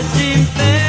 Deep. thin.